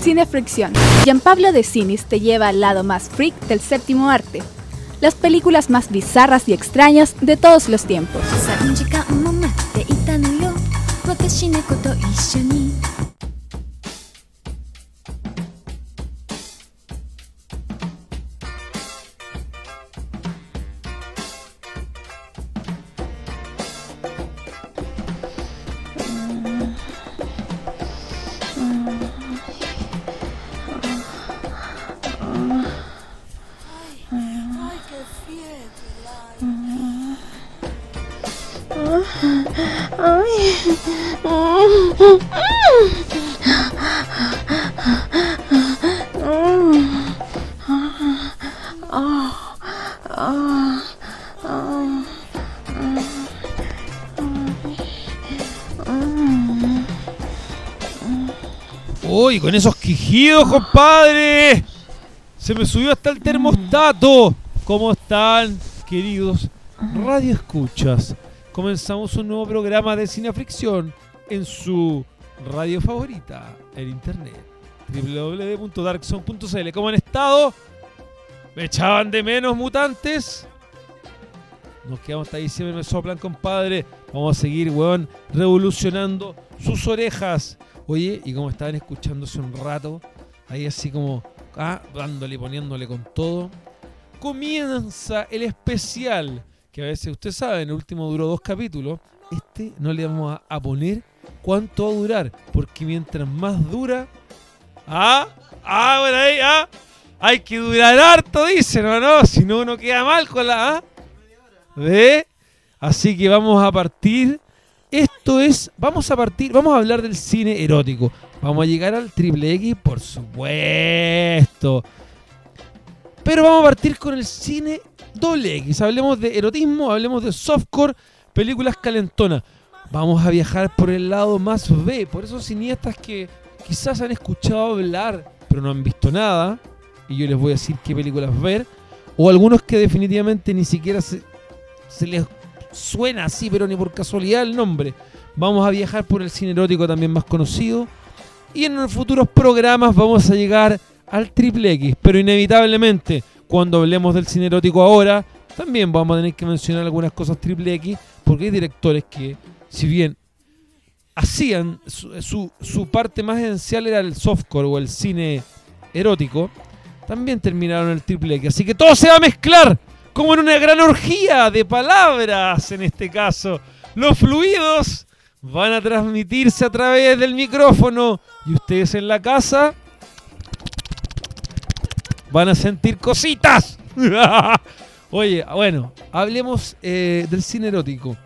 Cinefricción. Gianpablo de Cinis te lleva al lado más freak del séptimo arte. Las películas más bizarras y extrañas de todos los tiempos. Uy, con esos quijidos, compadre. Se me subió hasta el termostato. ¿Cómo están, queridos Radio Escuchas? Comenzamos un nuevo programa de Cinefricción en su radio favorita, en internet. www.darkzone.cl ¿Cómo han estado? ¿Me echaban de menos, mutantes? Nos quedamos hasta diciembre, me soplan, compadre. Vamos a seguir, weón, revolucionando sus orejas. Oye, y como estaban escuchándose un rato, ahí así como, ah, dándole, poniéndole con todo, comienza el especial, que a veces usted sabe, en el último duró dos capítulos, este no le vamos a poner cuánto va a durar, porque mientras más dura, ah, ah, bueno, ahí, ah, hay que durar harto, dicen, ¿no? no si no uno queda mal con la, ah, ¿ve? Así que vamos a partir esto es, vamos a partir, vamos a hablar del cine erótico. Vamos a llegar al triple X, por supuesto. Pero vamos a partir con el cine doble X. Hablemos de erotismo, hablemos de softcore, películas calentonas. Vamos a viajar por el lado más B, por esos cineastas que quizás han escuchado hablar, pero no han visto nada. Y yo les voy a decir qué películas ver. O algunos que definitivamente ni siquiera se, se les suena así, pero ni por casualidad el nombre. Vamos a viajar por el cine erótico también más conocido. Y en los futuros programas vamos a llegar al triple X. Pero inevitablemente, cuando hablemos del cine erótico ahora, también vamos a tener que mencionar algunas cosas triple X. Porque hay directores que, si bien hacían su, su, parte más esencial era el softcore o el cine erótico, también terminaron el triple X. Así que todo se va a mezclar como en una gran orgía de palabras en este caso. Los fluidos van a transmitirse a través del micrófono y ustedes en la casa van a sentir cositas. Oye, bueno, hablemos eh, del cine erótico.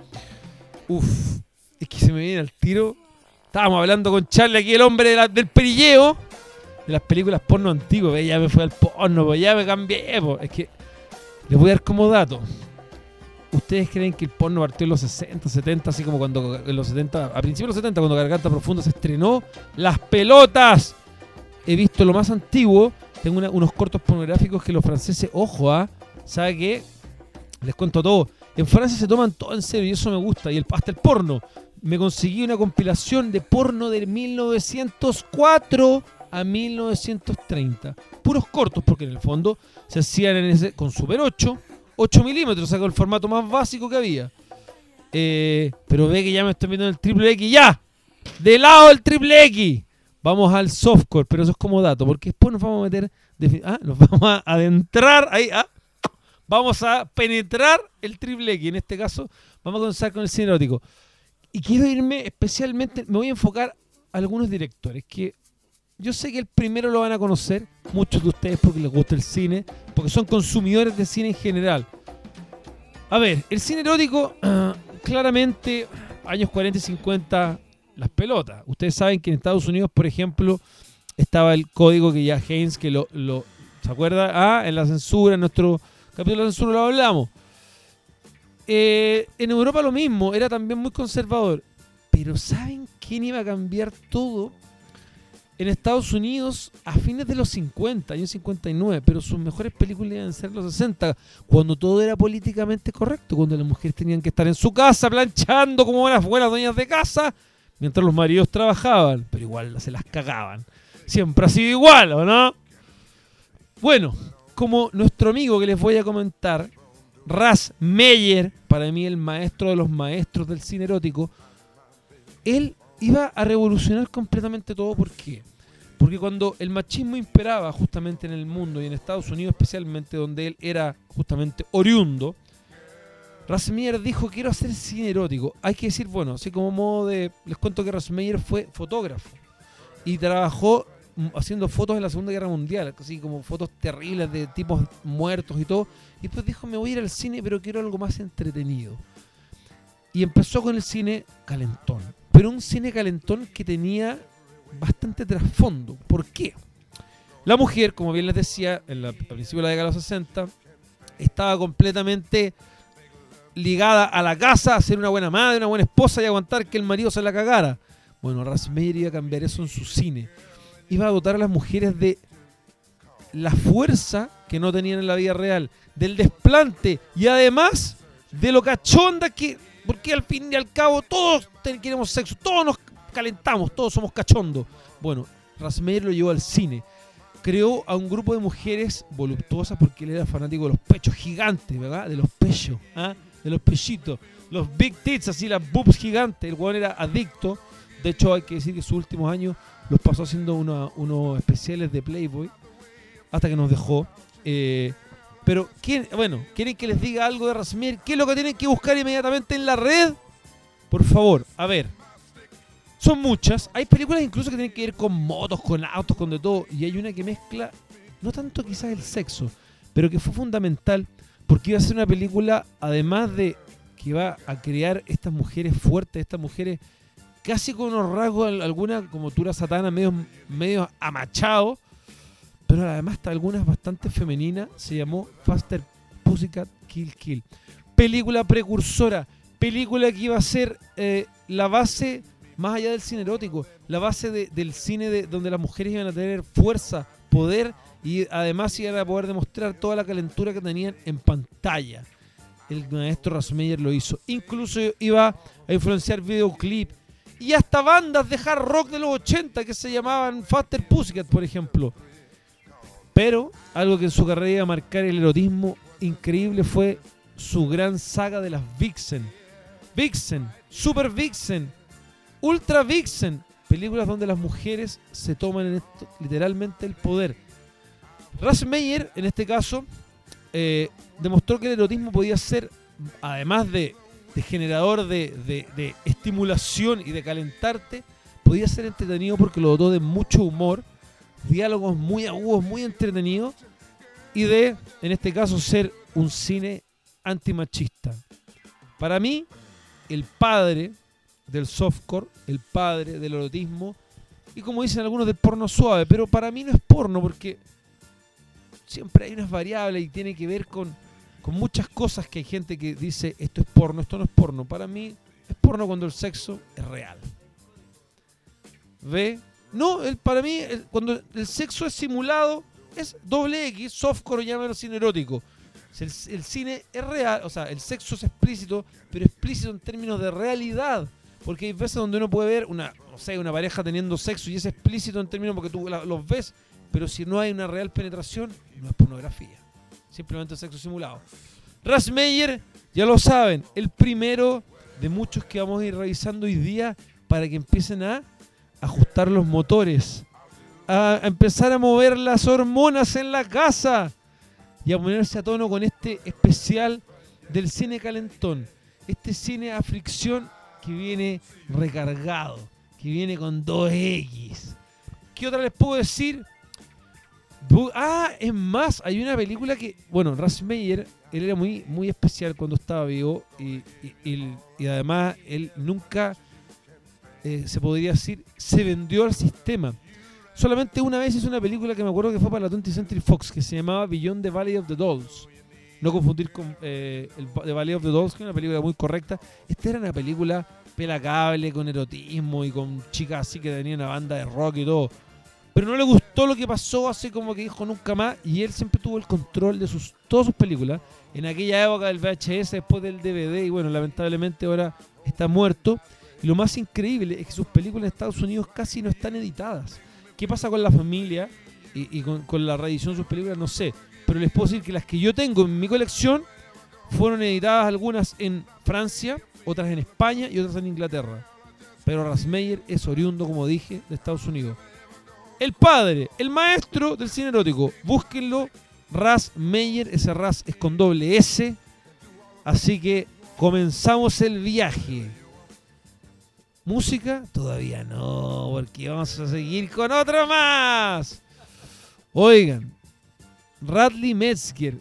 Uf, es que se me viene al tiro. Estábamos hablando con Charlie aquí, el hombre del perilleo, de las películas porno antiguas. Ya me fue al porno, pues, ya me cambié. pues. Es que les voy a dar como dato. ¿Ustedes creen que el porno partió en los 60, 70, así como cuando en los 70, a principios de los 70, cuando Garganta Profunda se estrenó? ¡Las pelotas! He visto lo más antiguo. Tengo una- unos cortos pornográficos que los franceses, ojo, ¿ah? ¿Sabe qué? Les cuento todo. En Francia se toman todo en serio y eso me gusta. Y el, hasta el porno. Me conseguí una compilación de porno de 1904 a 1930. Puros cortos, porque en el fondo se hacían en ese, con Super 8, 8 milímetros, o sea, con el formato más básico que había. Eh, pero ve que ya me estoy viendo en el triple X, ¡ya! De lado el triple X. Vamos al softcore, pero eso es como dato, porque después nos vamos a meter, ah, nos vamos a adentrar ahí, ah, vamos a penetrar el triple X. En este caso, vamos a comenzar con el cine erótico. Y quiero irme especialmente, me voy a enfocar a algunos directores que yo sé que el primero lo van a conocer, muchos de ustedes porque les gusta el cine, porque son consumidores de cine en general. A ver, el cine erótico, claramente, años 40 y 50, las pelotas. Ustedes saben que en Estados Unidos, por ejemplo, estaba el código que ya Haynes, que lo, lo ¿se acuerda? Ah, en la censura, en nuestro capítulo de censura lo hablamos. Eh, en Europa lo mismo, era también muy conservador. Pero ¿saben quién iba a cambiar todo? En Estados Unidos a fines de los 50, años 59, pero sus mejores películas iban a ser los 60, cuando todo era políticamente correcto, cuando las mujeres tenían que estar en su casa planchando como unas buenas dueñas de casa, mientras los maridos trabajaban, pero igual se las cagaban. Siempre ha sido igual, ¿o no? Bueno, como nuestro amigo que les voy a comentar, Ras Meyer, para mí el maestro de los maestros del cine erótico, él iba a revolucionar completamente todo. ¿Por qué? Porque cuando el machismo imperaba justamente en el mundo y en Estados Unidos especialmente, donde él era justamente oriundo, Rasmeyer dijo, quiero hacer cine erótico. Hay que decir, bueno, así como modo de... Les cuento que Rasmeyer fue fotógrafo y trabajó haciendo fotos en la Segunda Guerra Mundial, así como fotos terribles de tipos muertos y todo. Y después dijo, me voy a ir al cine, pero quiero algo más entretenido. Y empezó con el cine calentón. Pero un cine calentón que tenía bastante trasfondo. ¿Por qué? La mujer, como bien les decía, en la, al principio de la década de los 60, estaba completamente ligada a la casa, a ser una buena madre, una buena esposa y aguantar que el marido se la cagara. Bueno, Rasmeyer iba a cambiar eso en su cine. Iba a dotar a las mujeres de la fuerza que no tenían en la vida real, del desplante y además de lo cachonda que. Porque al fin y al cabo todos queremos sexo, todos nos calentamos, todos somos cachondos. Bueno, Rasmeyer lo llevó al cine. Creó a un grupo de mujeres voluptuosas porque él era fanático de los pechos gigantes, ¿verdad? De los pechos, ¿ah? de los pechitos, los big tits, así las boobs gigantes. El weón era adicto. De hecho, hay que decir que sus últimos años los pasó haciendo una- unos especiales de Playboy hasta que nos dejó. Eh, pero, ¿quién, bueno, ¿quieren que les diga algo de Rasmier? ¿Qué es lo que tienen que buscar inmediatamente en la red? Por favor, a ver. Son muchas. Hay películas incluso que tienen que ver con motos, con autos, con de todo. Y hay una que mezcla, no tanto quizás el sexo, pero que fue fundamental porque iba a ser una película, además de que iba a crear estas mujeres fuertes, estas mujeres casi con unos rasgos, al- algunas como Tura Satana, medio, medio amachados, pero además algunas bastante femeninas. Se llamó Faster Pussycat Kill Kill. Película precursora, película que iba a ser eh, la base, más allá del cine erótico, la base de- del cine de, donde las mujeres iban a tener fuerza, poder y además iban a poder demostrar toda la calentura que tenían en pantalla. El maestro Rasmeyer lo hizo. Incluso iba a influenciar videoclip y hasta bandas de hard rock de los 80 que se llamaban Faster Pussycat, por ejemplo. Pero algo que en su carrera iba a marcar el erotismo increíble fue su gran saga de las Vixen. Vixen, Super Vixen, Ultra Vixen. Películas donde las mujeres se toman en esto, literalmente el poder. Rasmeyer, en este caso, eh, demostró que el erotismo podía ser, además de, de generador de, de- de estimulación y de calentarte, podía ser entretenido porque lo dotó de mucho humor, diálogos muy agudos, muy entretenidos, y de, en este caso, ser un cine antimachista. Para mí, el padre del softcore, el padre del erotismo, y como dicen algunos del porno suave, pero para mí no es porno porque siempre hay unas variables y tiene que ver con, con muchas cosas que hay gente que dice esto es porno, esto no es porno. Para mí es porno cuando el sexo es real. ¿Ve? No, el, para mí cuando el sexo es simulado es doble X, softcore llámalo cine erótico. El, cine es real, o sea, el sexo es explícito, pero explícito en términos de realidad. Porque hay veces donde uno puede ver una, no sé, una pareja teniendo sexo y es explícito en términos porque tú los ves, pero si no hay una real penetración, no es pornografía. Simplemente sexo simulado. Rasmeyer, ya lo saben, el primero de muchos que vamos a ir revisando hoy día para que empiecen a ajustar los motores, a empezar a mover las hormonas en la casa y a ponerse a tono con este especial del cine calentón. Este cine a fricción que viene recargado, que viene con 2X. ¿Qué otra les puedo decir? Ah, es más, hay una película que, bueno, Rasmeyer, él era muy, muy especial cuando estaba vivo y, y- además él nunca, eh, se podría decir, se vendió al sistema. Solamente una vez hizo una película que me acuerdo que fue para la 20th Century Fox, que se llamaba Beyond the Valley of the Dolls. No confundir con eh, The Valley of the Dolls, que es una película muy correcta. Esta era una película pelacable, con erotismo y con chicas así que tenían una banda de rock y todo. Pero no le gustó lo que pasó, así como que dijo nunca más. Y él siempre tuvo el control de sus todas sus películas. En aquella época del VHS, después del DVD, y bueno, lamentablemente ahora está muerto. Y lo más increíble es que sus películas en Estados Unidos casi no están editadas. ¿Qué pasa con la familia y, con la reedición de sus películas? No sé. Pero les puedo decir que las que yo tengo en mi colección fueron editadas algunas en Francia, otras en España y otras en Inglaterra. Pero Rasmeyer es oriundo, como dije, de Estados Unidos. El padre, el maestro del cine erótico. Búsquenlo. Ras Meyer, ese Ras es con doble S. Así que comenzamos el viaje. Música, todavía no, porque vamos a seguir con otro más. Oigan, Radley Metzger.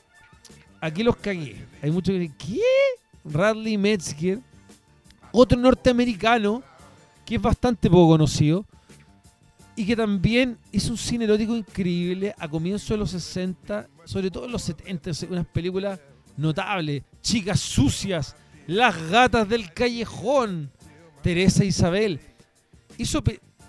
Aquí los cagué. Hay muchos que dicen, ¿qué? Radley Metzger, otro norteamericano que es bastante poco conocido y que también hizo un cine erótico increíble a comienzos de los 60, sobre todo en los 70, unas películas notables, Chicas Sucias, Las Gatas del Callejón, Teresa Isabel. Hizo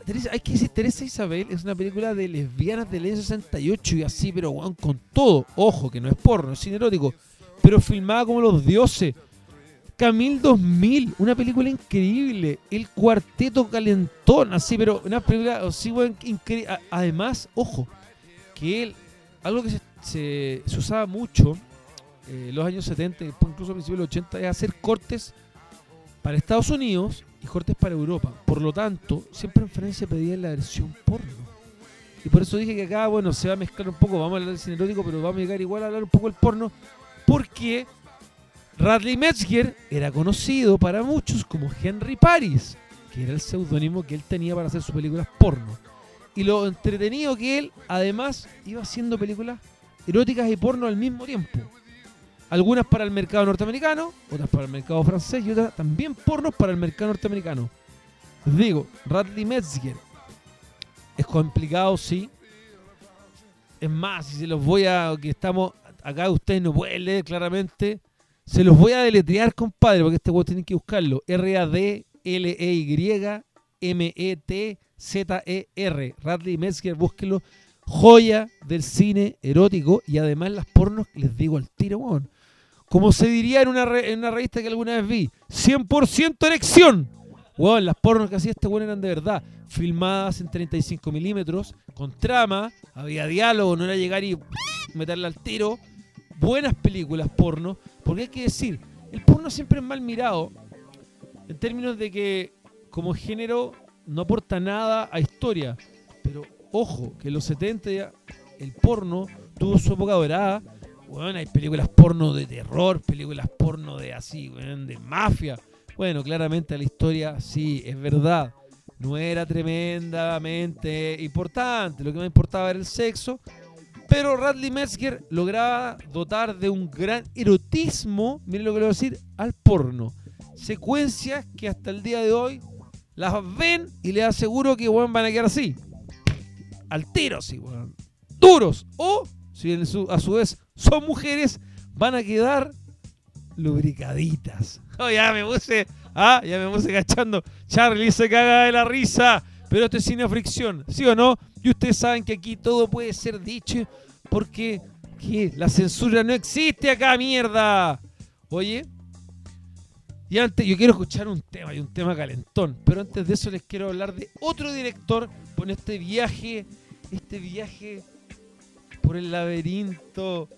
Teresa, hay que decir, Teresa Isabel es una película de lesbianas del año 68 y así, pero con todo. Ojo, que no es porno, es cine erótico, pero filmada como los dioses. Camil 2000, una película increíble. El Cuarteto Calentón, así, pero una película así, weón, incre- a- Además, ojo, que él, algo que se, usaba mucho eh, en los años 70, incluso a principios de los 80, es hacer cortes para Estados Unidos y cortes para Europa. Por lo tanto, siempre en Francia pedían la versión porno. Y por eso dije que acá, bueno, se va a mezclar un poco, vamos a hablar del cine erótico, pero vamos a llegar igual a hablar un poco del porno, porque Radley Metzger era conocido para muchos como Henry Paris, que era el seudónimo que él tenía para hacer sus películas porno. Y lo entretenido que él, además, iba haciendo películas eróticas y porno al mismo tiempo. Algunas para el mercado norteamericano, otras para el mercado francés y otras también pornos para el mercado norteamericano. Les digo, Radley Metzger es complicado, sí. Es más, si se los voy a. que estamos. Acá ustedes no pueden leer claramente. Se los voy a deletrear, compadre, porque este juego tienen que buscarlo. R-A-D-L-E-Y-M-E-T-Z-E-R. Radley Metzger, búsquenlo. Joya del cine erótico y además las pornos, les digo al tiro, weón. Como se diría en una, re- en una revista que alguna vez vi, 100% erección. Weón, las pornos que hacía este weón eran de verdad. Filmadas en 35 milímetros, con trama, había diálogo, no era llegar y meterla al tiro. Buenas películas porno, porque hay que decir, el porno siempre es mal mirado en términos de que como género no aporta nada a historia. Pero ojo, que en los 70 ya el porno tuvo su época dorada. Bueno, hay películas porno de terror, películas porno de así, de mafia. Bueno, claramente la historia sí, es verdad. No era tremendamente importante. Lo que más importaba era el sexo. Pero Radley Metzger lograba dotar de un gran erotismo, miren lo que le voy a decir, al porno. Secuencias que hasta el día de hoy las ven y les aseguro que van a quedar así. Al tiro, sí, weón. Duros. O, si a su vez son mujeres, van a quedar lubricaditas. Oh, ya me puse, ah, ya me puse cachando. Charlie se caga de la risa. Pero esto es cine fricción, ¿sí o no? Y ustedes saben que aquí todo puede ser dicho porque la censura no existe acá, mierda. Oye, y antes, yo quiero escuchar un tema y un tema calentón, pero antes de eso les quiero hablar de otro director con este viaje, este viaje por el laberinto.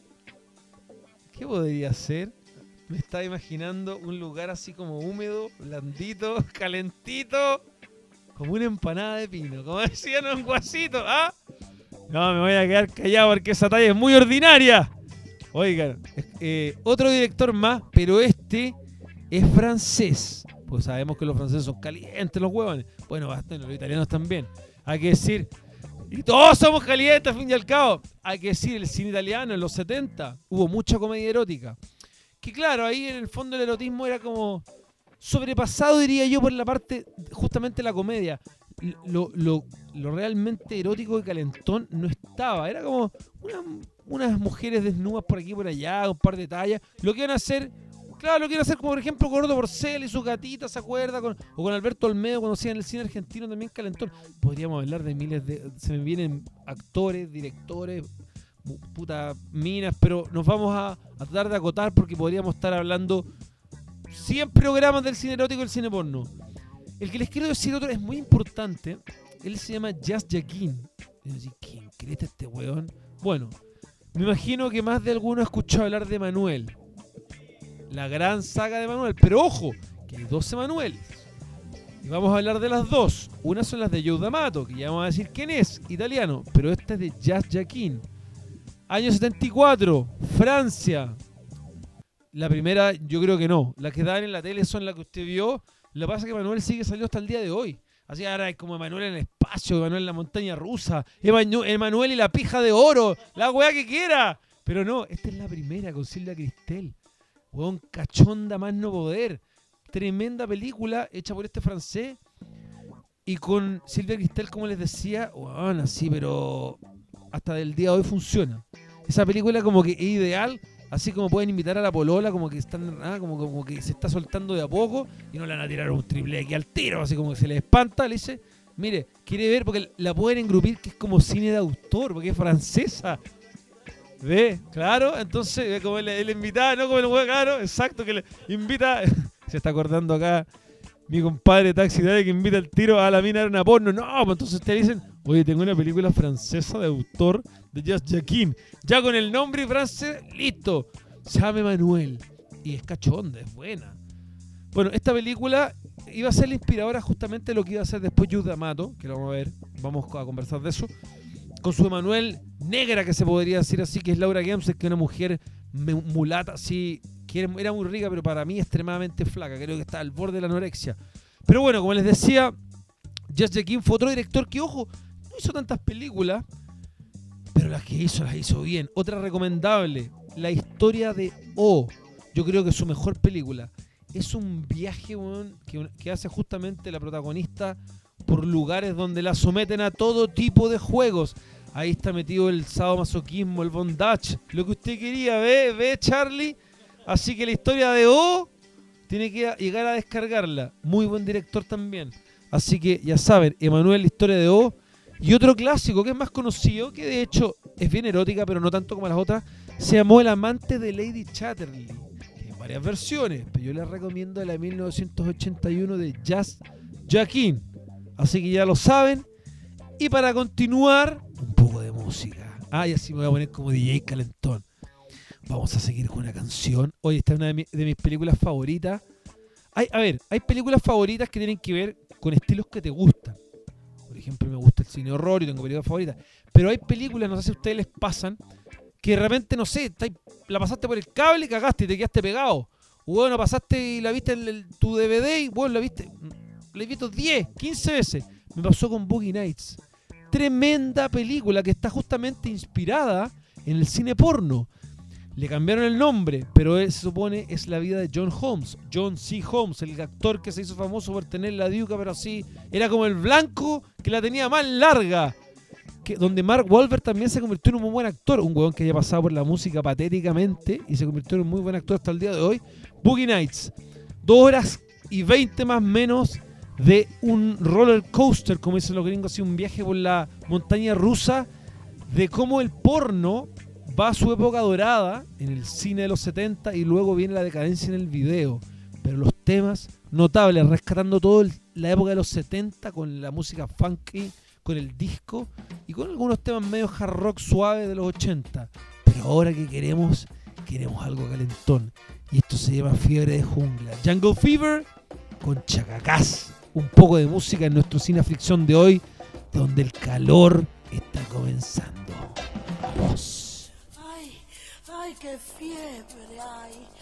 ¿Qué podría ser? Me estaba imaginando un lugar así como húmedo, blandito, calentito, como una empanada de pino, como decían un guasito, ¿ah? No, me voy a quedar callado porque esa talla es muy ordinaria. Oigan, eh, otro director más, pero este es francés. Pues sabemos que los franceses son calientes los huevones. Bueno, bastante, los italianos también. Hay que decir, y todos somos calientes al fin y al cabo. Hay que decir, el cine italiano en los 70 hubo mucha comedia erótica. Que claro, ahí en el fondo el erotismo era como sobrepasado, diría yo, por la parte justamente la comedia. Lo, lo- lo realmente erótico y calentón no estaba. Era como una- unas mujeres desnudas por aquí por allá, un par de tallas. Lo que iban a hacer, claro, lo que iban a hacer como por ejemplo Gordo Porcel y sus gatitas, ¿se acuerda? Con- o con Alberto Olmedo cuando hacían el cine argentino también calentón. Podríamos hablar de miles de... Se me vienen actores, directores, puta minas, pero nos vamos a, a tratar de acotar porque podríamos estar hablando 100 programas del cine erótico y el cine porno. El que les quiero decir otro es muy importante. Él se llama Jazz decía, ¿quién cree este weón? Bueno, me imagino que más de alguno ha escuchado hablar de Manuel. La gran saga de Manuel. Pero ojo, que hay 12 Manueles. Y vamos a hablar de las dos. Una son las de Joe D'Amato, que ya vamos a decir quién es, italiano. Pero esta es de Jazz Jaquin. Año 74, Francia. La primera, yo creo que no. Las que dan en la tele son las que usted vio. Lo que pasa es que Manuel sigue saliendo hasta el día de hoy. Así ahora es como Emanuel en el espacio, Emanuel en la montaña rusa, Emanuel y la pija de oro, la weá que quiera. Pero no, esta es la primera con Silvia Cristel. Weón, cachonda más no poder. Tremenda película hecha por este francés. Y con Silvia Cristel, como les decía, weón, así, pero hasta del día de hoy funciona. Esa película como que es ideal Así como pueden invitar a la polola, como que están, ah, como, que se está soltando de a poco y no le van a tirar un triple aquí al tiro, así como que se le espanta, le dice, mire, quiere ver, porque la pueden engrupir que es como cine de autor, porque es francesa. ¿Ve? Claro, entonces, como el, el invitado, no como el juego, claro, exacto, que le invita, se está acordando acá mi compadre Taxi que invita al tiro a la mina a una porno. No, pues entonces te dicen, oye, tengo una película francesa de autor de Jazz Jacquin. Ya con el nombre francés, listo. Llame Manuel. Y es cachonda, es buena. Bueno, esta película iba a ser la inspiradora justamente de lo que iba a ser después Jude Amato, que lo vamos a ver, vamos a conversar de eso. Con su Emanuel negra, que se podría decir así, que es Laura Games, que es una mujer mulata, así que era muy rica, pero para mí extremadamente flaca. Creo que está al borde de la anorexia. Pero bueno, como les decía, Jess King fue otro director que, ojo, no hizo tantas películas, pero las que hizo las hizo bien. Otra recomendable, La historia de O. Yo creo que es su mejor película. Es un viaje que, hace justamente la protagonista por lugares donde la someten a todo tipo de juegos. Ahí está metido el sadomasoquismo, el bondage, lo que usted quería, ¿ve? ¿Ve, Charlie? Así que la historia de O tiene que llegar a descargarla. Muy buen director también. Así que ya saben, Emanuel, la historia de O. Y otro clásico que es más conocido, que de hecho es bien erótica, pero no tanto como las otras, se llamó El amante de Lady Chatterley. Tiene varias versiones, pero yo les recomiendo la de 1981 de Jazz Joaquín. Así que ya lo saben. Y para continuar, un poco de música. Ah, y así me voy a poner como DJ Calentón. Vamos a seguir con una canción. Hoy esta es una de, mis películas favoritas. Hay, a ver, hay películas favoritas que tienen que ver con estilos que te gustan. Ejemplo, me gusta el cine horror y tengo películas favoritas. Pero hay películas, no sé si a ustedes les pasan, que de repente, no sé, la pasaste por el cable y cagaste y te quedaste pegado. Bueno, pasaste y la viste en tu DVD y bueno, la viste, la he visto 10, 15 veces. Me pasó con Boogie Nights. Tremenda película que está justamente inspirada en el cine porno. Le cambiaron el nombre, pero se supone es la vida de John Holmes. John C. Holmes, el actor que se hizo famoso por tener la diuca, pero así era como el blanco que la tenía más larga. Que, donde Mark Wahlberg también se convirtió en un muy buen actor. Un weón que haya pasado por la música patéticamente y se convirtió en un muy buen actor hasta el día de hoy. Boogie Nights. Dos horas y veinte más menos de un roller coaster, como dicen los gringos, así un viaje por la montaña rusa, de cómo el porno va su época dorada en el cine de los 70 y luego viene la decadencia en el video. Pero los temas notables, rescatando toda la época de los 70 con la música funky, con el disco y con algunos temas medio hard rock suave de los 80. Pero ahora que queremos, queremos algo calentón. Y esto se llama Fiebre de Jungla. Jungle Fever con Chacacás. Un poco de música en nuestro cine fricción de hoy, donde el calor está comenzando. Vamos. ¡Ay, qué fiebre hay!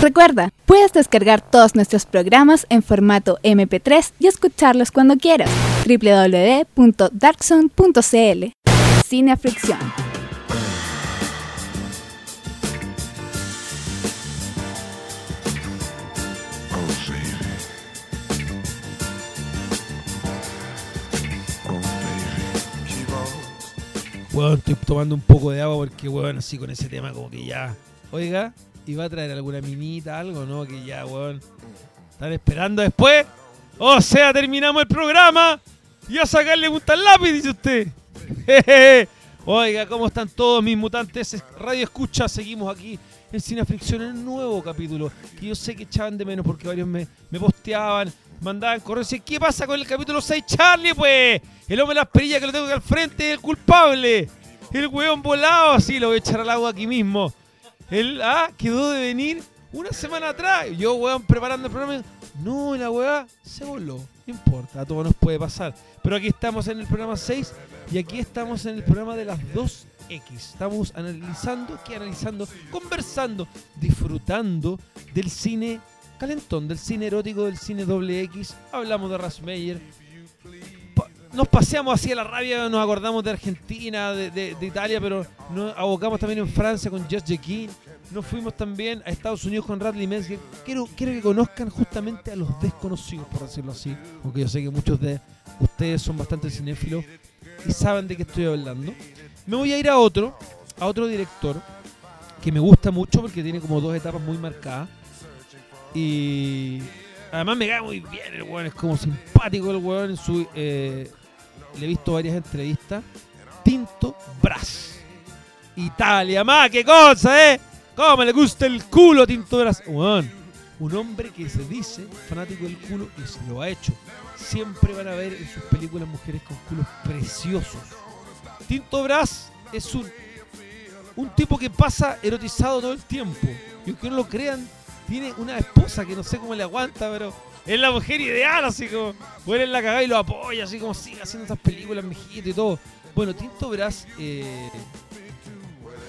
Recuerda, puedes descargar todos nuestros programas en formato MP3 y escucharlos cuando quieras. www.darkzone.cl Cine Fricción. Weón, estoy tomando un poco de agua porque, weón, así con ese tema como que ya. Oiga, ¿y va a traer alguna minita, algo, no? Que ya, weón. ¿Están esperando después? O sea, terminamos el programa y a sacarle punta al lápiz, dice usted. Oiga, ¿cómo están todos mis mutantes? Radio Escucha, seguimos aquí en Cine Fricción en nuevo capítulo que yo sé que echaban de menos porque varios me, me posteaban, mandaban correos ¿qué pasa con el capítulo 6, Charlie, pues? El hombre de las perillas que lo tengo aquí al frente es el culpable. El weón volado, así lo voy a echar al agua aquí mismo. Él, ah, quedó de venir una semana atrás. Yo, weón, preparando el programa. No, la weá se voló. No importa, a todos nos puede pasar. Pero aquí estamos en el programa 6 y aquí estamos en el programa de las 2X. Estamos analizando, ¿qué analizando? Conversando, disfrutando del cine calentón, del cine erótico, del cine doble X. Hablamos de Rasmeyer. Nos paseamos hacia la rabia, nos acordamos de Argentina, de, de- de Italia, pero nos abocamos también en Francia con Just Jekin. Nos fuimos también a Estados Unidos con Radley Menz. Quiero, quiero que conozcan justamente a los desconocidos, por decirlo así. Porque yo sé que muchos de ustedes son bastante cinéfilos y saben de qué estoy hablando. Me voy a ir a otro, a otro director que me gusta mucho porque tiene como dos etapas muy marcadas. Y además me cae muy bien el weón, es como simpático el weón. En su, eh, le he visto varias entrevistas. Tinto Brass. Italia, más, qué cosa, ¿eh? ¿Cómo le gusta el culo Tinto Brass? Un hombre que se dice fanático del culo y se lo ha hecho. Siempre van a ver en sus películas mujeres con culos preciosos. Tinto Brass es un, un tipo que pasa erotizado todo el tiempo. Y aunque no lo crean, tiene una esposa que no sé cómo le aguanta, pero es la mujer ideal, así como, bueno, en la cagada y lo apoya, así como sigue haciendo estas películas, mijito y todo. Bueno, Tinto Brass eh,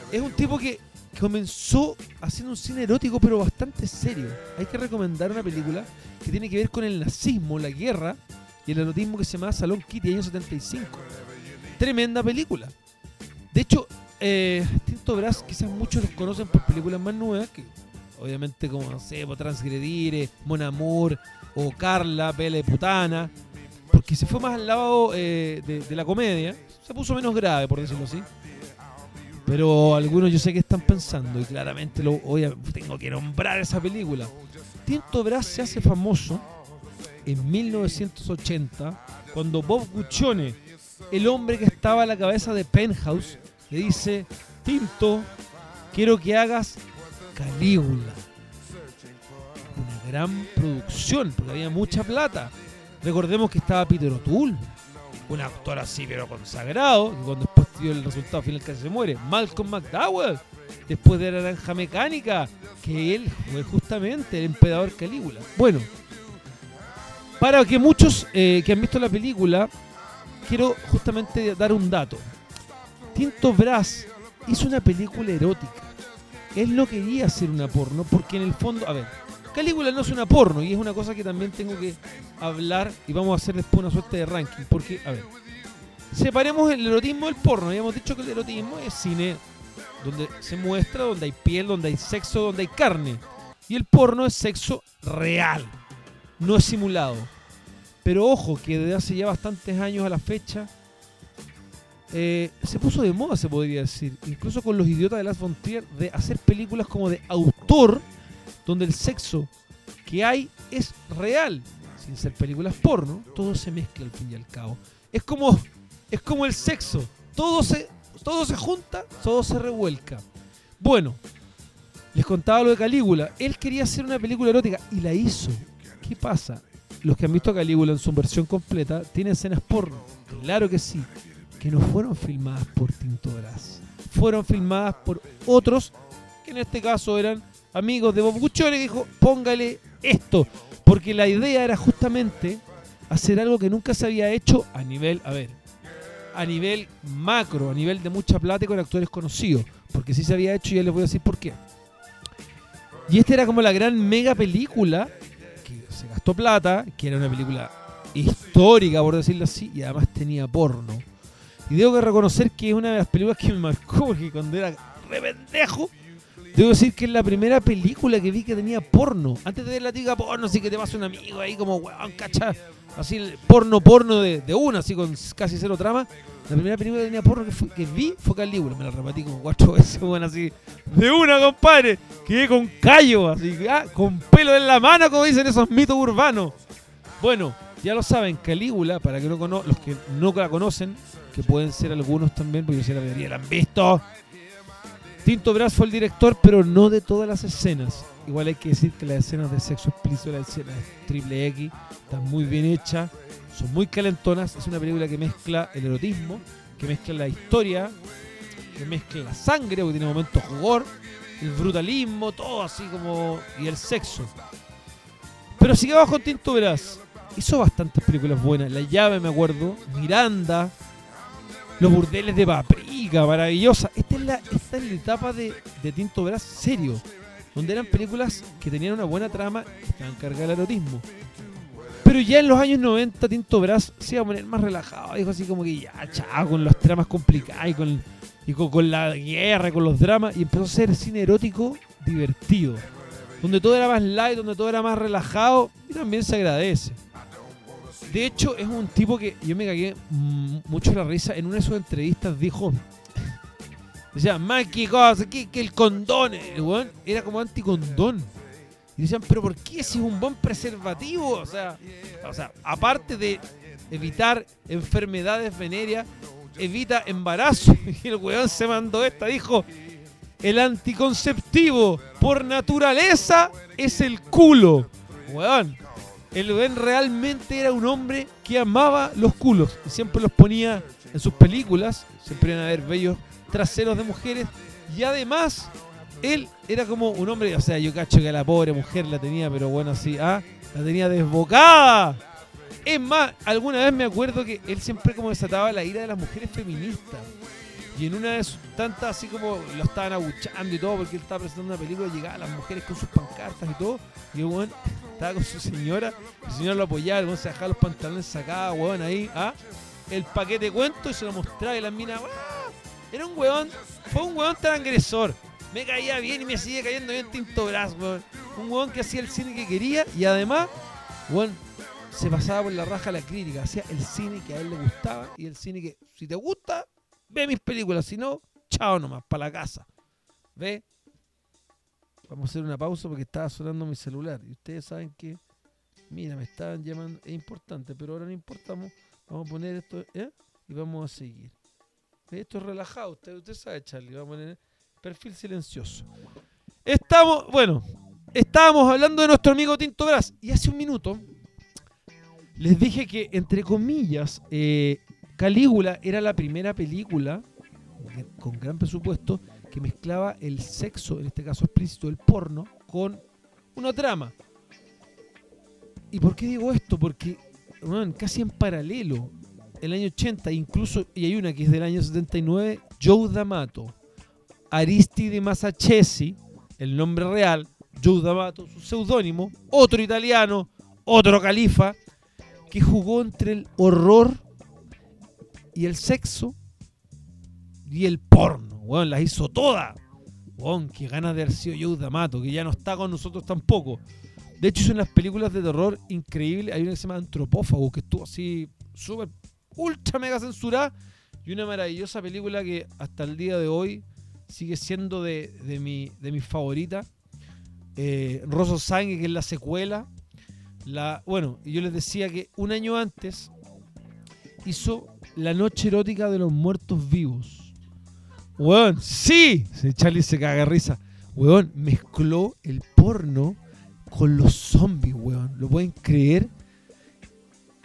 es un tipo que comenzó haciendo un cine erótico, pero bastante serio. Hay que recomendar una película que tiene que ver con el nazismo, la guerra y el erotismo que se llama Salón Kitty, año 75. Tremenda película. De hecho, eh, Tinto Brass quizás muchos los conocen por películas más nuevas, que obviamente como, no sé, por Transgredire, Mon Amour, o Carla, Pele Putana, porque se fue más al lado eh, de, de la comedia, se puso menos grave, por decirlo así. Pero algunos yo sé que están pensando, y claramente lo tengo que nombrar esa película. Tinto Brass se hace famoso en 1980, cuando Bob Guccione, el hombre que estaba a la cabeza de Penthouse, le dice, Tinto, quiero que hagas Calígula. Una gran producción, porque había mucha plata. Recordemos que estaba Peter O'Toole, un actor así pero consagrado, y cuando después dio el resultado final casi se muere. Malcolm McDowell, después de la Naranja Mecánica, que él fue justamente el emperador Calígula. Bueno, para que muchos eh, que han visto la película, quiero justamente dar un dato. Tinto Brass hizo una película erótica. Él no quería hacer una porno porque en el fondo, a ver, Calígula no es una porno y es una cosa que también tengo que hablar y vamos a hacer después una suerte de ranking. Porque, a ver, separemos el erotismo del porno. Habíamos dicho que el erotismo es cine donde se muestra, donde hay piel, donde hay sexo, donde hay carne. Y el porno es sexo real, no es simulado. Pero ojo, que desde hace ya bastantes años a la fecha eh, se puso de moda, se podría decir, incluso con los idiotas de Las Frontier, de hacer películas como de autor, donde el sexo que hay es real, sin ser películas porno, todo se mezcla al fin y al cabo. Es como, es como el sexo, todo se, todo se junta, todo se revuelca. Bueno, les contaba lo de Calígula, él quería hacer una película erótica y la hizo. ¿Qué pasa? Los que han visto Calígula en su versión completa tienen escenas porno. Claro que sí que no fueron filmadas por Tinto Brass. Fueron filmadas por otros, que en este caso eran amigos de Bob Guccione, que dijo, póngale esto. Porque la idea era justamente hacer algo que nunca se había hecho a nivel, a ver, a nivel macro, a nivel de mucha plata y con actores conocidos. Porque sí se había hecho y ya les voy a decir por qué. Y esta era como la gran mega película que se gastó plata, que era una película histórica, por decirlo así, y además tenía porno. Y debo que reconocer que es una de las películas que me marcó, porque cuando era re pendejo, debo decir que es la primera película que vi que tenía porno. Antes de ver la tica porno, así que te pasa un amigo ahí como, weón, cacha, así porno, porno de, de una, así con casi cero trama. La primera película que tenía porno que, fue- que vi fue Calígula, me la repetí como cuatro veces, bueno, así, de una, compadre. Quedé con callo, así, ah, con pelo en la mano, como dicen esos mitos urbanos. Bueno, ya lo saben, Calígula, para que los que no la conocen, que pueden ser algunos también, porque yo sé la mayoría la han visto. Tinto Brass fue el director, pero no de todas las escenas. Igual hay que decir que las escenas de sexo explícito, las escenas triple X, están muy bien hechas, son muy calentonas. Es una película que mezcla el erotismo, que mezcla la historia, que mezcla la sangre, porque tiene momentos jugor, el brutalismo, todo así como. y el sexo. Pero sigue abajo Tinto Brass. Hizo bastantes películas buenas. La llave, me acuerdo. Miranda. Los burdeles de Paprika, maravillosa. Esta es la, esta es la etapa de, de Tinto Brass serio. Donde eran películas que tenían una buena trama y estaban cargadas de erotismo. Pero ya en los años 90 Tinto Brass se iba a poner más relajado. Dijo así como que ya, chao, con las tramas complicadas y con, y con, con la guerra, con los dramas. Y empezó a ser cine erótico divertido. Donde todo era más light, donde todo era más relajado. Y también se agradece. De hecho, es un tipo que yo me cagué mm, mucho la risa. En una de sus entrevistas dijo. Decía, Mikey, cosa, que, que el condón. El weón era como anticondón. Y decían, pero ¿por qué si es un buen preservativo? O sea, o sea, aparte de evitar enfermedades venéreas, evita embarazo. Y el weón se mandó esta, dijo, el anticonceptivo por naturaleza es el culo. Weón, el weón realmente era un hombre que amaba los culos y siempre los ponía en sus películas, siempre iban a ver bellos traseros de mujeres y además él era como un hombre, o sea, yo cacho que a la pobre mujer la tenía, pero bueno, así, ah, la tenía desbocada. Es más, alguna vez me acuerdo que él siempre como desataba la ira de las mujeres feministas. Y en una de sus tantas, así como lo estaban abuchando y todo, porque él estaba presentando una película, llegaban las mujeres con sus pancartas y todo, y el weón estaba con su señora, el señor lo apoyaba, el weón se dejaba los pantalones sacados, weón, ahí, ah, el paquete de cuento y se lo mostraba y las minas, ¡ah! Era un weón, fue un weón transgresor. Me caía bien y me sigue cayendo bien Tinto Brass, weón. Un weón que hacía el cine que quería y además, weón, se pasaba por la raja la crítica. Hacía el cine que a él le gustaba y el cine que, si te gusta, ve mis películas. Si no, chao nomás, para la casa. ¿Ve? Vamos a hacer una pausa porque estaba sonando mi celular. Y ustedes saben que, mira, me estaban llamando. Es importante, pero ahora no importamos. Vamos a poner esto, ¿eh? Y vamos a seguir. ¿Ve? Esto es relajado. Usted, usted sabe, Charlie. Vamos a poner perfil silencioso. Estamos, bueno, estábamos hablando de nuestro amigo Tinto Brass. Y hace un minuto les dije que, entre comillas, eh, Calígula era la primera película con gran presupuesto que mezclaba el sexo, en este caso explícito, el porno, con una trama. ¿Y por qué digo esto? Porque casi en paralelo, el año 80, incluso, y hay una que es del año 79, Joe D'Amato, Aristide Massachesi, el nombre real, Joe D'Amato, su seudónimo, otro italiano, otro califa, que jugó entre el horror y el sexo y el porno. Weón, las hizo todas. Weón, qué ganas de haber sido Joe D'Amato, que ya no está con nosotros tampoco. De hecho, hizo unas películas de terror increíbles. Hay una que se llama Antropófago, que estuvo así súper, ultra mega censurada. Y una maravillosa película que hasta el día de hoy sigue siendo de, de mi, de mis favoritas. Eh, Rosso Sangue, que es la secuela. La, bueno, yo les decía que un año antes hizo La Noche Erótica de los Muertos Vivos. Weón, sí. Charlie se caga risa. Weón, mezcló el porno con los zombies, weón. ¿Lo pueden creer?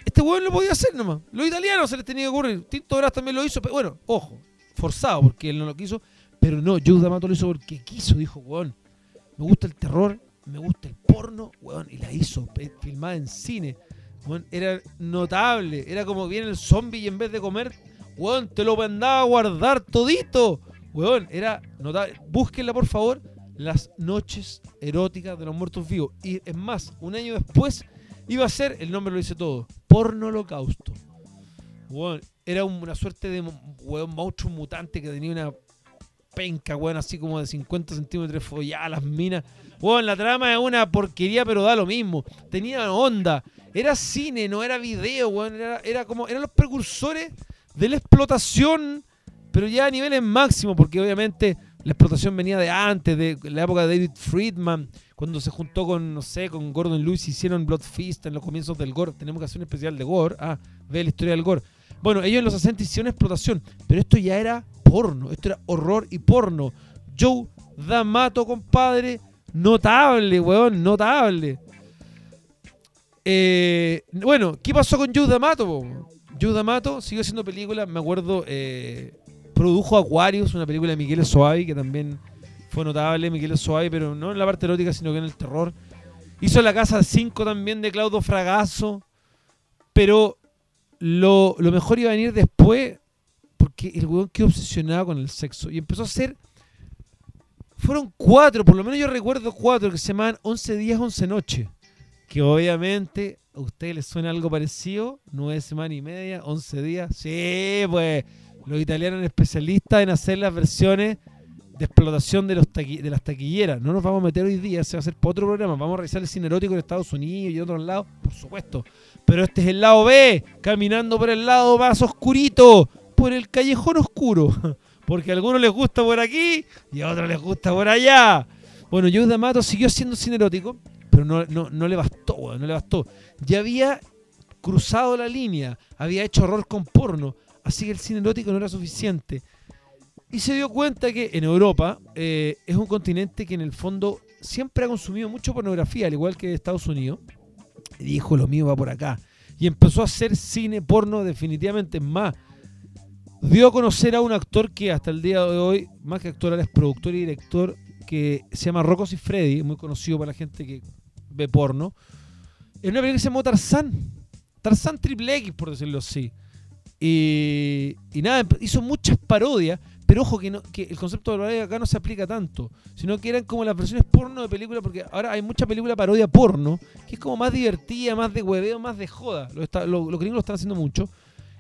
Este weón lo podía hacer nomás. Los italianos se les tenía que ocurrir. Tinto Brass también lo hizo. Pero bueno, ojo, forzado porque él no lo quiso. Pero no, Joe D'Amato lo hizo porque quiso. Dijo, weón, me gusta el terror, me gusta el porno, weón. Y la hizo, filmada en cine. Era notable. Era como viene el zombie y en vez de comer, weón, te lo mandaba a guardar todito. Weón, era notable. Búsquenla, por favor. las noches eróticas de los muertos vivos. Y es más, un año después iba a ser, el nombre lo dice todo, porno holocausto. Weón, era un- una suerte de weón, monstruo mutante que tenía una penca, weón, así como de 50 centímetros follada las minas. Weón, la trama es una porquería, pero da lo mismo. Tenía onda. Era cine, no era video, weón. Era, como, eran los precursores de la explotación, pero ya a niveles máximos, porque obviamente la explotación venía de antes, de la época de David Friedman, cuando se juntó con, no sé, con Gordon Lewis, hicieron Blood Feast en los comienzos del Gore. Tenemos que hacer un especial de Gore. Ah, ve la historia del Gore. Bueno, ellos en los 60 hicieron explotación, pero esto ya era porno, esto era horror y porno. Joe D'Amato, compadre, notable, weón, notable. Eh, bueno, ¿qué pasó con Joe D'Amato? Joe D'Amato siguió haciendo películas, me acuerdo, eh, produjo Aquarius, una película de Michele Soavi, que también fue notable, Michele Soavi, pero no en la parte erótica, sino que en el terror. Hizo La Casa 5 también de Claudio Fragasso, pero lo, lo mejor iba a venir después, porque el weón quedó obsesionado con el sexo y empezó a hacer. Fueron cuatro, por lo menos yo recuerdo cuatro que se llamaban 11 días, 11 noches. Que obviamente a ustedes les suena algo parecido. Nueve semanas y media, 11 días. Sí, pues los italianos especialistas en hacer las versiones de explotación de, los de las taquilleras. No nos vamos a meter hoy día, se va a hacer para otro programa. Vamos a revisar el cine erótico en Estados Unidos y otros lados, por supuesto. Pero este es el lado B, caminando por el lado más oscurito, por el callejón oscuro. Porque a algunos les gusta por aquí y a otros les gusta por allá. Bueno, Joe D'Amato siguió haciendo cine erótico, pero no, no, no le bastó, no le bastó. Ya había cruzado la línea, había hecho horror con porno, así que el cine erótico no era suficiente. Y se dio cuenta que en Europa eh, es un continente que en el fondo siempre ha consumido mucho pornografía, al igual que Estados Unidos. Y dijo, lo mío va por acá. Y empezó a hacer cine porno definitivamente más. Dio a conocer a un actor que hasta el día de hoy, más que actor, ahora es productor y director, que se llama Rocco Siffredi, muy conocido para la gente que ve porno. En una película que se llamó Tarzán. Tarzán Triple X, por decirlo así. Y, y nada, hizo muchas parodias, pero ojo que, no, que el concepto de parodia acá no se aplica tanto, sino que eran como las versiones porno de película, porque ahora hay mucha película parodia porno, que es como más divertida, más de hueveo, más de joda. Lo está- lo- gringos lo están haciendo mucho.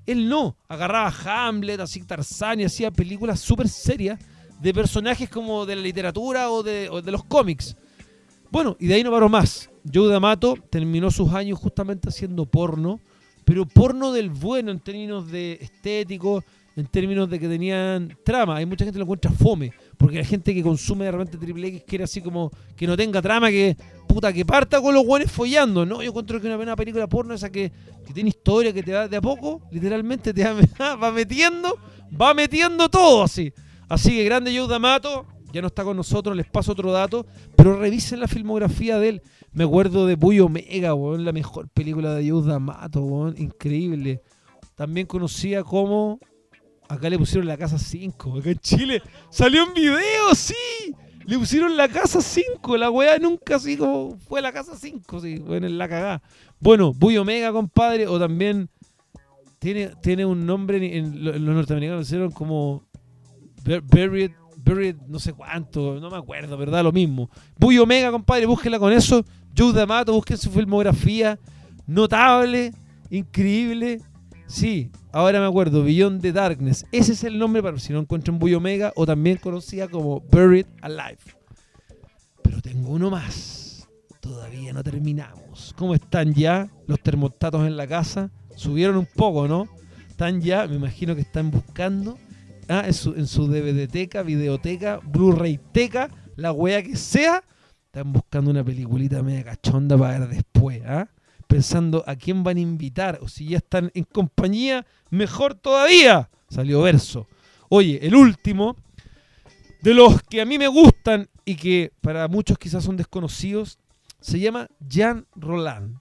Él no, agarraba a Hamlet, así Tarzán y hacía películas súper serias de personajes como de la literatura o de, los cómics. Bueno, y de ahí no paró más. Joe D'Amato terminó sus años justamente haciendo porno, pero porno del bueno en términos de estético, en términos de que tenían trama. Hay mucha gente que lo encuentra fome, porque la gente que consume de repente Triple X quiere así como que no tenga trama, que puta, que parta con los buenos follando, ¿no? Yo encuentro que una buena película porno esa que, que tiene historia, que te va de a poco, literalmente te va, va metiendo, va metiendo todo así. Así que grande Joe D'Amato, ya no está con nosotros, les paso otro dato, pero revisen la filmografía de él. Me acuerdo de Puyo Omega, weón, la mejor película de Joe D'Amato, weón, increíble. También conocida como Acá le pusieron la casa 5. Acá en Chile salió en video, sí. Le pusieron la casa 5. La weá nunca así como fue la casa 5. Sí, en la cagada. Bueno, Buy Omega, compadre. O también tiene, tiene un nombre en, en lo- en los norteamericanos. Lo hicieron como Bur- Buried, Buried, no sé cuánto. No me acuerdo, ¿verdad? Lo mismo. Buy Omega, compadre. Búsquenla con eso. Joe D'Amato, busquen su filmografía. Notable, increíble. Sí, ahora me acuerdo, Beyond the Darkness. Ese es el nombre para si no encuentran Buy Omega o también conocida como Buried Alive. Pero tengo uno más. Todavía no terminamos. ¿Cómo están ya los termostatos en la casa? Subieron un poco, ¿no? Están ya, me imagino que están buscando ah, en, su, en su DVDteca, videoteca, Blu-ray teca, la wea que sea. Están buscando una peliculita media cachonda para ver después, ¿ah? Pensando a quién van a invitar o si ya están en compañía, mejor todavía. Salió verso. Oye, el último, de los que a mí me gustan y que para muchos quizás son desconocidos, se llama Jean Roland.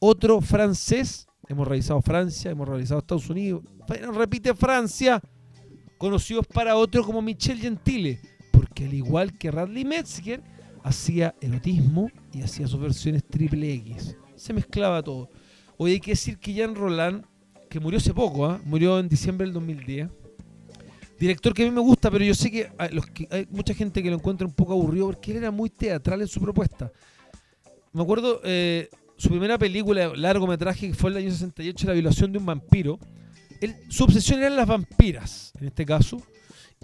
Otro francés, hemos revisado Francia, hemos revisado Estados Unidos, pero repite Francia, conocidos para otro como Michel Gentile, porque al igual que Radley Metzger, hacía erotismo y hacía sus versiones triple X. Se mezclaba todo. Hoy hay que decir que Jean Roland, que murió hace poco, ¿ah? murió en diciembre del 2010, Director que a mí me gusta, pero yo sé que hay, mucha gente que lo encuentra un poco aburrido porque él era muy teatral en su propuesta. Me acuerdo eh, su primera película, largometraje, que fue el año 68, La violación de un vampiro. Él- su obsesión eran las vampiras, en este caso,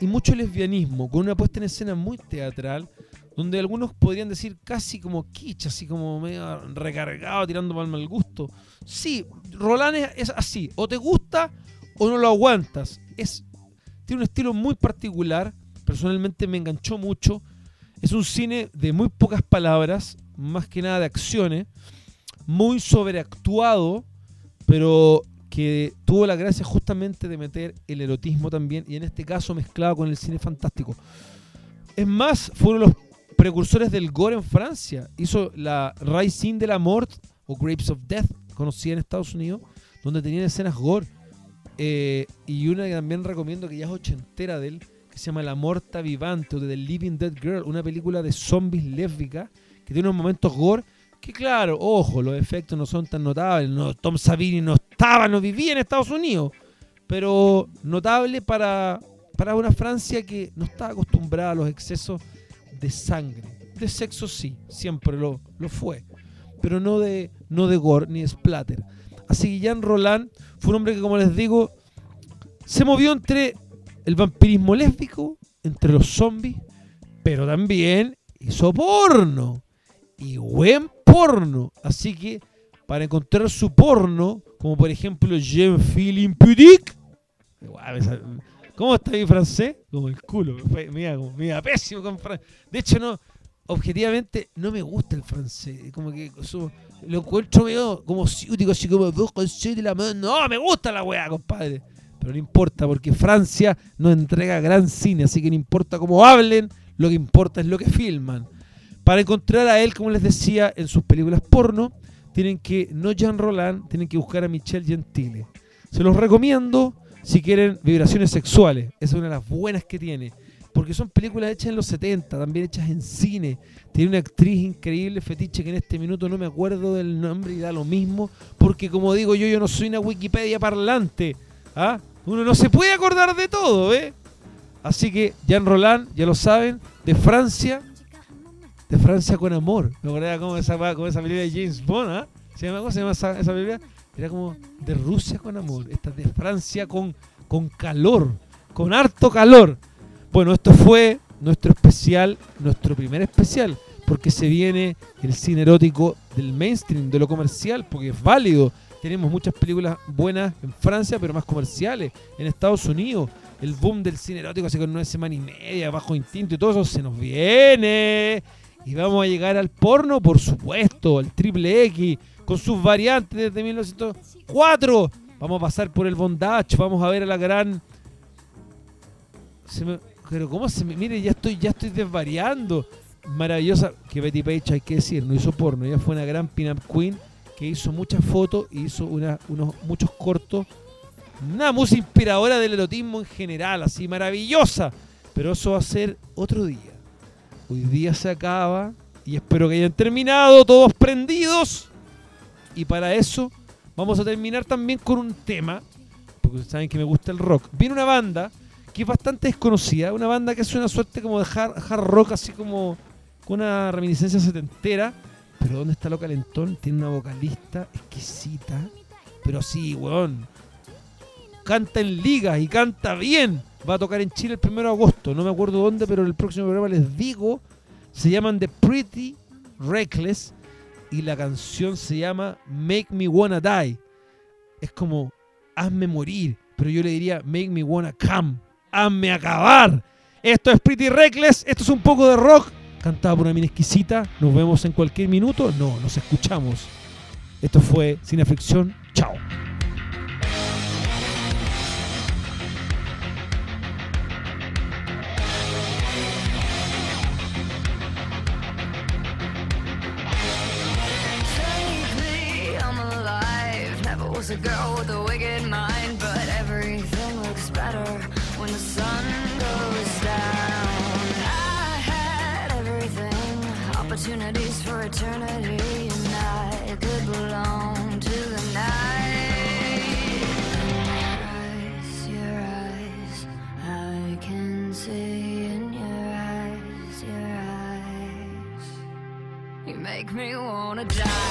y mucho lesbianismo, con una puesta en escena muy teatral, donde algunos podrían decir casi como kitsch, así como medio recargado, tirando mal mal gusto. Sí, Roland es, así, o te gusta o no lo aguantas. Es, tiene un estilo muy particular, personalmente me enganchó mucho. Es un cine de muy pocas palabras, más que nada de acciones, muy sobreactuado, pero que tuvo la gracia justamente de meter el erotismo también, y en este caso mezclado con el cine fantástico. Es más, fueron los precursores del gore en Francia. Hizo la Rising de la Mort o Grapes of Death, conocida en Estados Unidos, donde tenían escenas gore. Eh, y una que también recomiendo que ya es ochentera de él, que se llama La Morta Vivante o The Living Dead Girl, una película de zombies lésbica que tiene unos momentos gore que claro, ojo, los efectos no son tan notables. No, Tom Savini no estaba, no vivía en Estados Unidos, pero notable para, para una Francia que no estaba acostumbrada a los excesos de sangre. De sexo sí, siempre lo, lo fue, pero no de, no de gore ni de splatter. Así que Jean Roland fue un hombre que, como les digo, se movió entre el vampirismo lésbico, entre los zombies, pero también hizo porno. Y buen porno. Así que para encontrar su porno, como por ejemplo Jean-Philippe Pudic, ¿cómo está mi francés? Como el culo, me pésimo con francés. De hecho, no, objetivamente no me gusta el francés. Como que eso- lo encuentro medio como ciútico, así como de la mano. No, me gusta la weá, compadre. Pero no importa, porque Francia nos entrega gran cine, así que no importa cómo hablen, lo que importa es lo que filman. Para encontrar a él, como les decía, en sus películas porno, tienen que, no Jean Roland, tienen que buscar a Michelle Gentile. Se los recomiendo si quieren vibraciones sexuales. Esa es una de las buenas que tiene. Porque son películas hechas en los 70, también hechas en cine. Tiene una actriz increíble, fetiche, que en este minuto no me acuerdo del nombre y da lo mismo. Porque como digo yo, yo no soy una Wikipedia parlante. ¿ah? Uno no se puede acordar de todo, ¿eh? Así que Jean Roland, ya lo saben, de Francia, de Francia con amor. Me acordaba como esa, como esa película de James Bond, ¿ah? ¿Se llama, ¿Cómo se llama esa, esa película? Era como de Rusia con amor. Esta es de Francia con, con calor, con harto calor. Bueno, esto fue nuestro especial, nuestro primer especial, porque se viene el cine erótico del mainstream, de lo comercial, porque es válido. Tenemos muchas películas buenas en Francia, pero más comerciales. En Estados Unidos, el boom del cine erótico, así con nueve semanas y media, bajo instinto y todo eso se nos viene. Y vamos a llegar al porno, por supuesto, al triple X, con sus variantes desde 1904. Vamos a pasar por el bondage, vamos a ver a la gran... Se me- Pero cómo se me... Mire, ya estoy, ya estoy desvariando. Maravillosa, que Betty Page hay que decir, no hizo porno, ella fue una gran pin-up queen que hizo muchas fotos y hizo unos, muchos cortos. Una música inspiradora del erotismo en general, así maravillosa. Pero eso va a ser otro día. Hoy día se acaba y espero que hayan terminado todos prendidos. Y para eso vamos a terminar también con un tema, porque ustedes saben que me gusta el rock. Viene una banda que es bastante desconocida, una banda que hace una suerte como de hard, hard rock, así como con una reminiscencia setentera. Pero ¿dónde está lo calentón? Tiene una vocalista exquisita, pero sí, weón. Canta en ligas y canta bien. Va a tocar en Chile el 1 de agosto. No me acuerdo dónde, pero en el próximo programa les digo. Se llaman The Pretty Reckless y la canción se llama Make Me Wanna Die. Es como hazme morir, pero yo le diría Make Me Wanna Come, hazme acabar. Esto es Pretty Reckless, esto es un poco de rock, cantado por una mina exquisita. Nos vemos en cualquier minuto. No, nos escuchamos. Esto fue Sin Fricción. Chao. Me